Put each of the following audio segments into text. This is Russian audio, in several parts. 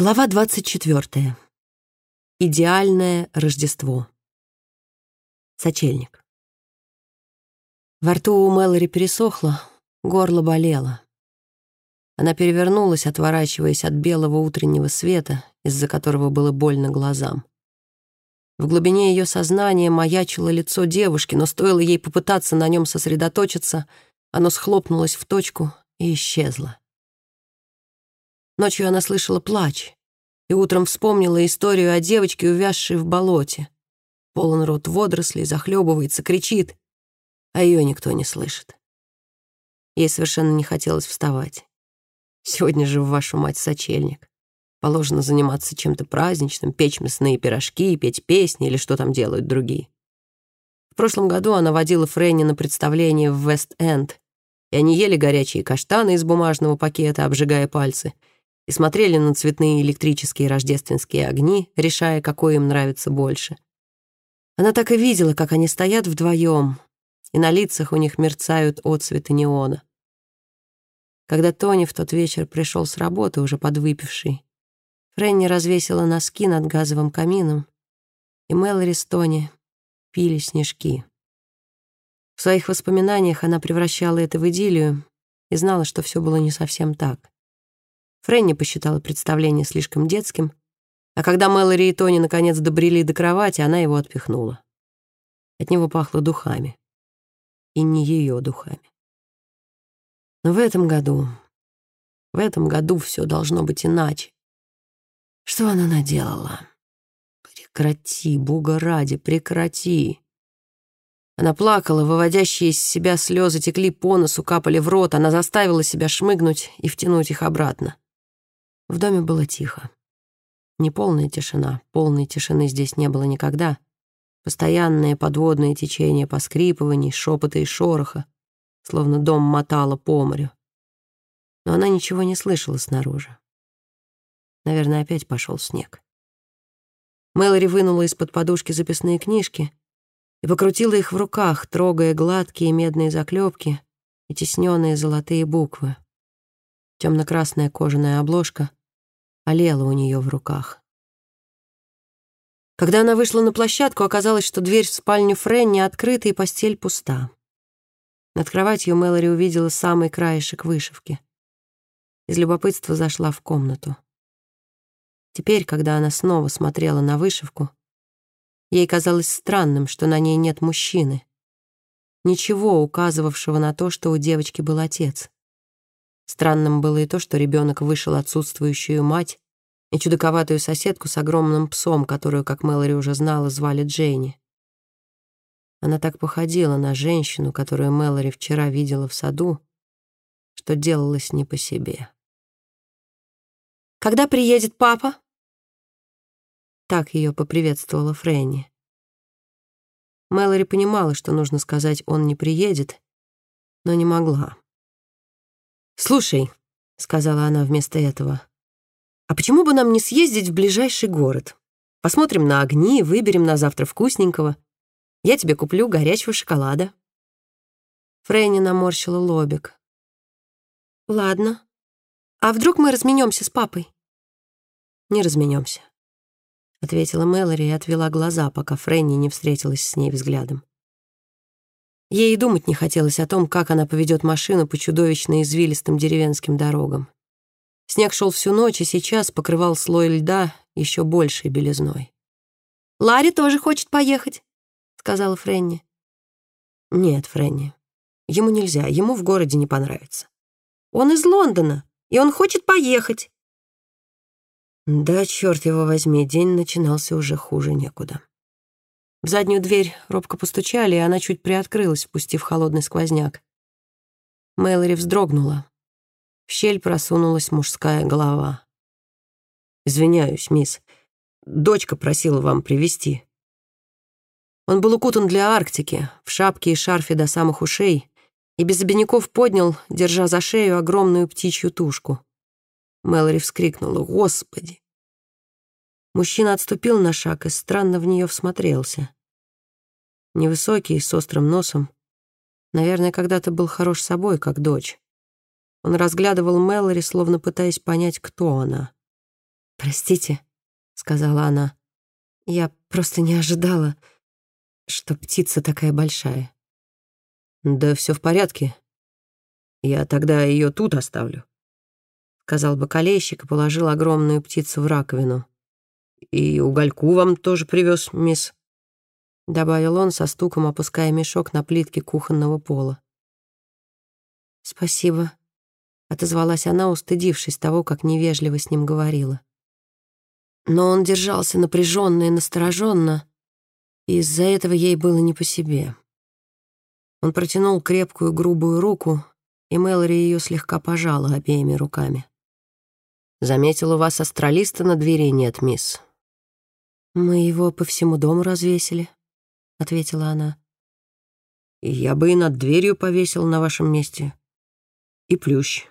Глава 24. Идеальное Рождество. Сочельник. Во рту у Мэлори пересохло, горло болело. Она перевернулась, отворачиваясь от белого утреннего света, из-за которого было больно глазам. В глубине ее сознания маячило лицо девушки, но стоило ей попытаться на нем сосредоточиться, оно схлопнулось в точку и исчезло. Ночью она слышала плач и утром вспомнила историю о девочке, увязшей в болоте. Полон рот водорослей, захлебывается, кричит, а ее никто не слышит. Ей совершенно не хотелось вставать. Сегодня же в вашу мать сочельник. Положено заниматься чем-то праздничным, печь мясные пирожки, петь песни или что там делают другие. В прошлом году она водила Фрэнни на представление в Вест-Энд, и они ели горячие каштаны из бумажного пакета, обжигая пальцы — и смотрели на цветные электрические рождественские огни, решая, какой им нравится больше. Она так и видела, как они стоят вдвоем, и на лицах у них мерцают отцветы неона. Когда Тони в тот вечер пришел с работы, уже подвыпивший, Фрэнни развесила носки над газовым камином, и Мэлори с Тони пили снежки. В своих воспоминаниях она превращала это в идиллию и знала, что все было не совсем так. Фрэнни посчитала представление слишком детским, а когда Мэлори и Тони наконец добрели до кровати, она его отпихнула. От него пахло духами. И не ее духами. Но в этом году, в этом году все должно быть иначе. Что она наделала? Прекрати, Бога ради, прекрати. Она плакала, выводящие из себя слезы текли по носу, капали в рот. Она заставила себя шмыгнуть и втянуть их обратно. В доме было тихо. Неполная тишина, полной тишины здесь не было никогда. Постоянные подводные течения поскрипываний, шепота и шороха, словно дом мотало по морю. Но она ничего не слышала снаружи. Наверное, опять пошел снег. Мэлори вынула из-под подушки записные книжки и покрутила их в руках, трогая гладкие медные заклепки и тесненные золотые буквы. Темно-красная кожаная обложка, олела у нее в руках. Когда она вышла на площадку, оказалось, что дверь в спальню Фрэнни открыта и постель пуста. Над кроватью Мэлори увидела самый краешек вышивки. Из любопытства зашла в комнату. Теперь, когда она снова смотрела на вышивку, ей казалось странным, что на ней нет мужчины. Ничего, указывавшего на то, что у девочки был отец. Странным было и то, что ребенок вышел отсутствующую мать и чудаковатую соседку с огромным псом, которую, как Мэлори уже знала, звали Джейни. Она так походила на женщину, которую Мэлори вчера видела в саду, что делалось не по себе. «Когда приедет папа?» Так ее поприветствовала Фрэнни. Мэлори понимала, что нужно сказать «он не приедет», но не могла. «Слушай», — сказала она вместо этого, «а почему бы нам не съездить в ближайший город? Посмотрим на огни, выберем на завтра вкусненького. Я тебе куплю горячего шоколада». Фрейни наморщила лобик. «Ладно. А вдруг мы разменемся с папой?» «Не разменемся», — ответила Мэлори и отвела глаза, пока Фрэнни не встретилась с ней взглядом. Ей и думать не хотелось о том, как она поведет машину по чудовищно извилистым деревенским дорогам. Снег шел всю ночь, и сейчас покрывал слой льда еще большей белизной. «Ларри тоже хочет поехать», — сказала Фрэнни. «Нет, Фрэнни, ему нельзя, ему в городе не понравится. Он из Лондона, и он хочет поехать». Да, черт его возьми, день начинался уже хуже некуда. В заднюю дверь робко постучали, и она чуть приоткрылась, впустив холодный сквозняк. Мэлори вздрогнула. В щель просунулась мужская голова. «Извиняюсь, мисс. Дочка просила вам привезти». Он был укутан для Арктики, в шапке и шарфе до самых ушей, и без обиняков поднял, держа за шею огромную птичью тушку. Мэлори вскрикнула «Господи!» Мужчина отступил на шаг и странно в нее всмотрелся. Невысокий, с острым носом. Наверное, когда-то был хорош собой, как дочь. Он разглядывал Мэлори, словно пытаясь понять, кто она. «Простите», — сказала она. «Я просто не ожидала, что птица такая большая». «Да все в порядке. Я тогда ее тут оставлю», — сказал бокалейщик и положил огромную птицу в раковину. «И угольку вам тоже привез, мисс», — добавил он со стуком, опуская мешок на плитке кухонного пола. «Спасибо», — отозвалась она, устыдившись того, как невежливо с ним говорила. Но он держался напряженно и настороженно, и из-за этого ей было не по себе. Он протянул крепкую грубую руку, и Мэлори ее слегка пожала обеими руками. «Заметил, у вас астралиста на двери нет, мисс». «Мы его по всему дому развесили», — ответила она. «Я бы и над дверью повесил на вашем месте. И плющ.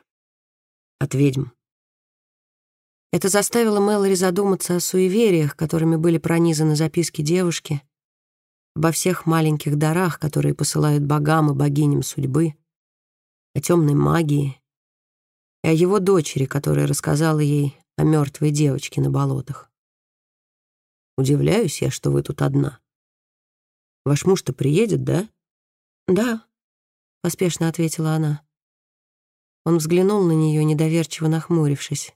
От ведьм». Это заставило Мэлори задуматься о суевериях, которыми были пронизаны записки девушки, обо всех маленьких дарах, которые посылают богам и богиням судьбы, о темной магии и о его дочери, которая рассказала ей о мертвой девочке на болотах. Удивляюсь я, что вы тут одна. Ваш муж-то приедет, да? Да, поспешно ответила она. Он взглянул на нее, недоверчиво нахмурившись.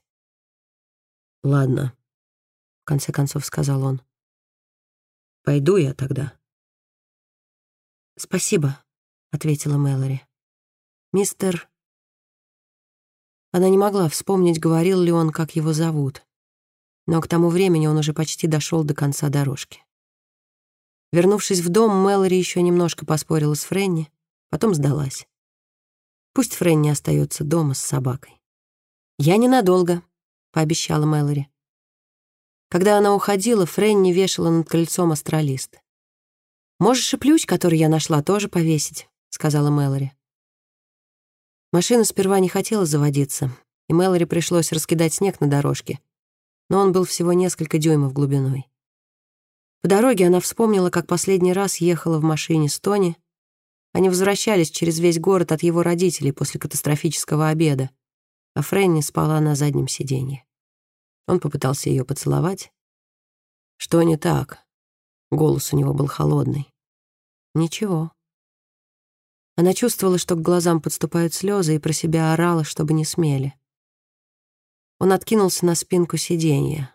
«Ладно», — в конце концов сказал он. «Пойду я тогда». «Спасибо», — ответила Мэлори. «Мистер...» Она не могла вспомнить, говорил ли он, как его зовут. Но к тому времени он уже почти дошел до конца дорожки. Вернувшись в дом, Мэлори еще немножко поспорила с Френни, потом сдалась. Пусть Френни остается дома с собакой. «Я ненадолго», пообещала Мэлори. Когда она уходила, Фрэнни вешала над крыльцом астралист. «Можешь и плющ, который я нашла, тоже повесить», — сказала Мэлори. Машина сперва не хотела заводиться, и Мэлори пришлось раскидать снег на дорожке, но он был всего несколько дюймов глубиной. По дороге она вспомнила, как последний раз ехала в машине с Тони. Они возвращались через весь город от его родителей после катастрофического обеда а Фрэнни спала на заднем сиденье. Он попытался ее поцеловать. «Что не так?» Голос у него был холодный. «Ничего». Она чувствовала, что к глазам подступают слезы, и про себя орала, чтобы не смели. Он откинулся на спинку сиденья.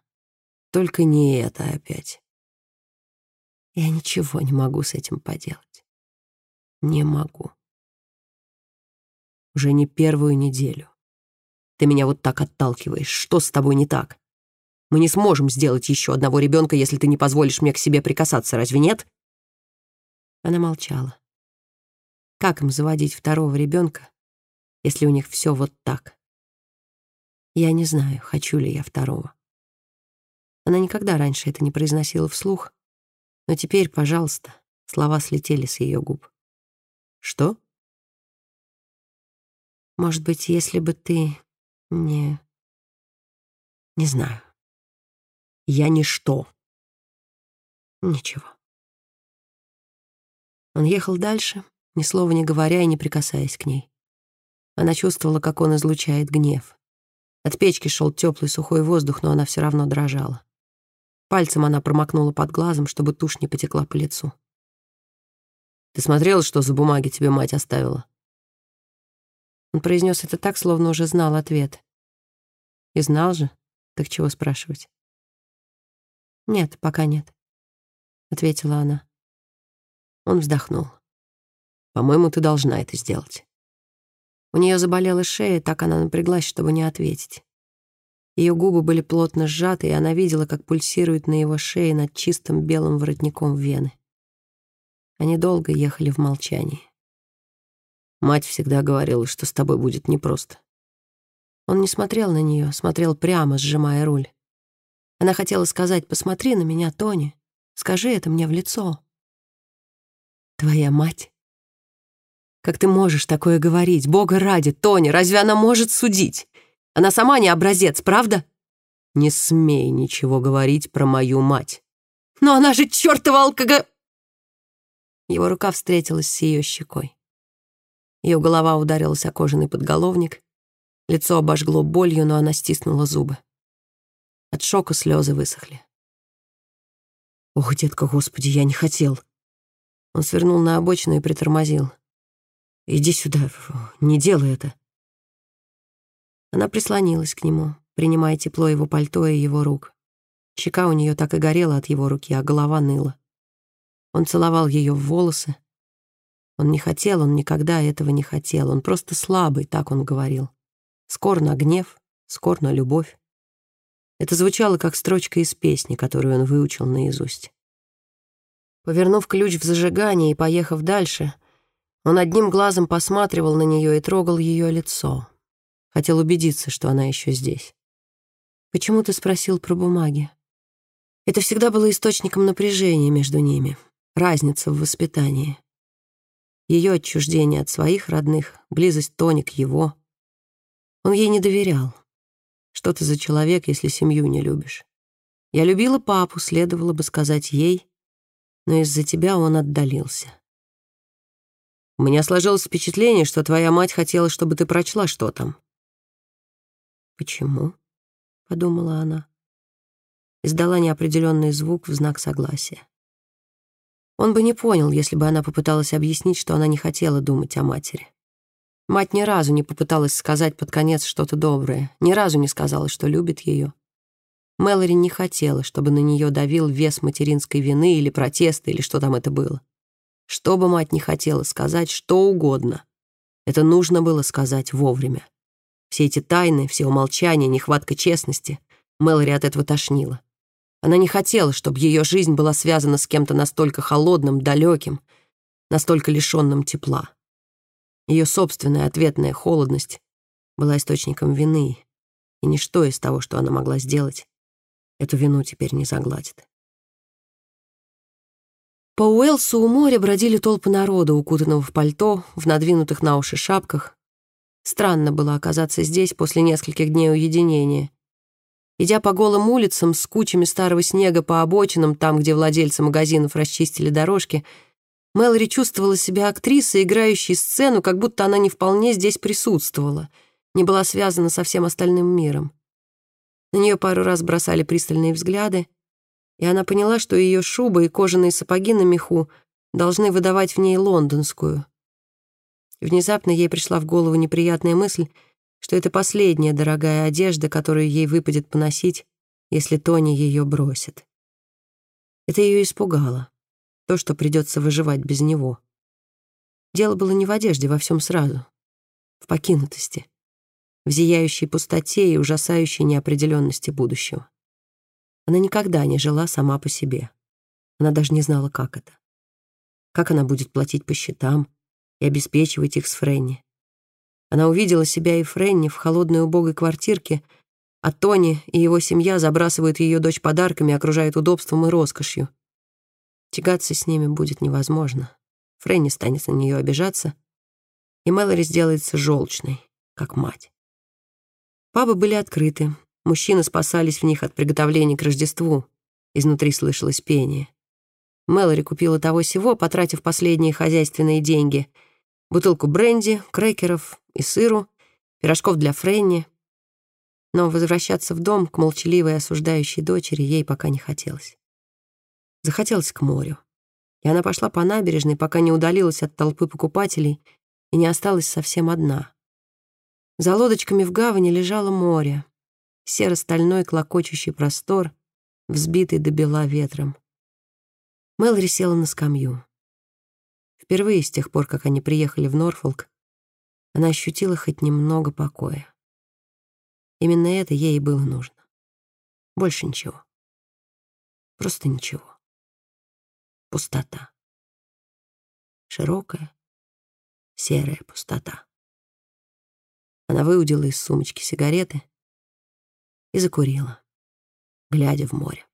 «Только не это опять». «Я ничего не могу с этим поделать. Не могу». Уже не первую неделю. Ты меня вот так отталкиваешь. Что с тобой не так? Мы не сможем сделать еще одного ребенка, если ты не позволишь мне к себе прикасаться, разве нет?» Она молчала. Как им заводить второго ребенка, если у них все вот так? Я не знаю, хочу ли я второго. Она никогда раньше это не произносила вслух, но теперь, пожалуйста, слова слетели с ее губ. «Что?» «Может быть, если бы ты не... Не знаю. Я ничто. Ничего. Он ехал дальше, ни слова не говоря и не прикасаясь к ней. Она чувствовала, как он излучает гнев. От печки шел теплый сухой воздух, но она все равно дрожала. Пальцем она промокнула под глазом, чтобы тушь не потекла по лицу. «Ты смотрела, что за бумаги тебе мать оставила?» Он произнес это так, словно уже знал ответ. И знал же, так чего спрашивать? «Нет, пока нет», — ответила она. Он вздохнул. «По-моему, ты должна это сделать». У нее заболела шея, так она напряглась, чтобы не ответить. Ее губы были плотно сжаты, и она видела, как пульсирует на его шее над чистым белым воротником вены. Они долго ехали в молчании. Мать всегда говорила, что с тобой будет непросто. Он не смотрел на нее, смотрел прямо, сжимая руль. Она хотела сказать, посмотри на меня, Тони, скажи это мне в лицо. Твоя мать? Как ты можешь такое говорить? Бога ради, Тони, разве она может судить? Она сама не образец, правда? Не смей ничего говорить про мою мать. Но она же чертова алкога... Его рука встретилась с ее щекой. Ее голова ударилась о кожаный подголовник. Лицо обожгло болью, но она стиснула зубы. От шока слезы высохли. «Ох, детка, господи, я не хотел!» Он свернул на обочину и притормозил. «Иди сюда, не делай это!» Она прислонилась к нему, принимая тепло его пальто и его рук. Щека у нее так и горела от его руки, а голова ныла. Он целовал ее в волосы. Он не хотел, он никогда этого не хотел. Он просто слабый, так он говорил. Скор на гнев, скор на любовь. Это звучало как строчка из песни, которую он выучил наизусть. Повернув ключ в зажигание и поехав дальше, он одним глазом посматривал на нее и трогал ее лицо. Хотел убедиться, что она еще здесь. «Почему ты спросил про бумаги?» Это всегда было источником напряжения между ними, разница в воспитании. Ее отчуждение от своих родных, близость Тони к его. Он ей не доверял. Что ты за человек, если семью не любишь? Я любила папу, следовало бы сказать ей, но из-за тебя он отдалился. У меня сложилось впечатление, что твоя мать хотела, чтобы ты прочла, что там. «Почему?» — подумала она. Издала неопределенный звук в знак согласия. Он бы не понял, если бы она попыталась объяснить, что она не хотела думать о матери. Мать ни разу не попыталась сказать под конец что-то доброе, ни разу не сказала, что любит ее. Мэлори не хотела, чтобы на нее давил вес материнской вины или протеста, или что там это было. Что бы мать не хотела сказать, что угодно. Это нужно было сказать вовремя. Все эти тайны, все умолчания, нехватка честности. Мэлори от этого тошнила. Она не хотела, чтобы ее жизнь была связана с кем-то настолько холодным, далеким, настолько лишенным тепла. Ее собственная ответная холодность была источником вины, и ничто из того, что она могла сделать, эту вину теперь не загладит. По Уэлсу у моря бродили толпы народа, укутанного в пальто, в надвинутых на уши шапках. Странно было оказаться здесь после нескольких дней уединения. Идя по голым улицам с кучами старого снега по обочинам, там, где владельцы магазинов расчистили дорожки — Мэлори чувствовала себя актрисой, играющей сцену, как будто она не вполне здесь присутствовала, не была связана со всем остальным миром. На нее пару раз бросали пристальные взгляды, и она поняла, что ее шуба и кожаные сапоги на меху должны выдавать в ней лондонскую. Внезапно ей пришла в голову неприятная мысль, что это последняя дорогая одежда, которую ей выпадет поносить, если Тони ее бросит. Это ее испугало то, что придется выживать без него. Дело было не в одежде, во всем сразу. В покинутости, в зияющей пустоте и ужасающей неопределенности будущего. Она никогда не жила сама по себе. Она даже не знала, как это. Как она будет платить по счетам и обеспечивать их с Френни. Она увидела себя и Френни в холодной убогой квартирке, а Тони и его семья забрасывают ее дочь подарками, окружают удобством и роскошью. Тягаться с ними будет невозможно. Фрэнни станет на нее обижаться, и Мэлори сделается желчной, как мать. Пабы были открыты, мужчины спасались в них от приготовления к Рождеству. Изнутри слышалось пение. Мэлори купила того всего, потратив последние хозяйственные деньги. Бутылку бренди, крекеров и сыру, пирожков для Фрэнни. Но возвращаться в дом к молчаливой осуждающей дочери ей пока не хотелось. Захотелось к морю. И она пошла по набережной, пока не удалилась от толпы покупателей и не осталась совсем одна. За лодочками в гавани лежало море, серо-стальной клокочущий простор, взбитый до бела ветром. Мэлори села на скамью. Впервые с тех пор, как они приехали в Норфолк, она ощутила хоть немного покоя. Именно это ей и было нужно. Больше ничего. Просто ничего пустота. Широкая, серая пустота. Она выудила из сумочки сигареты и закурила, глядя в море.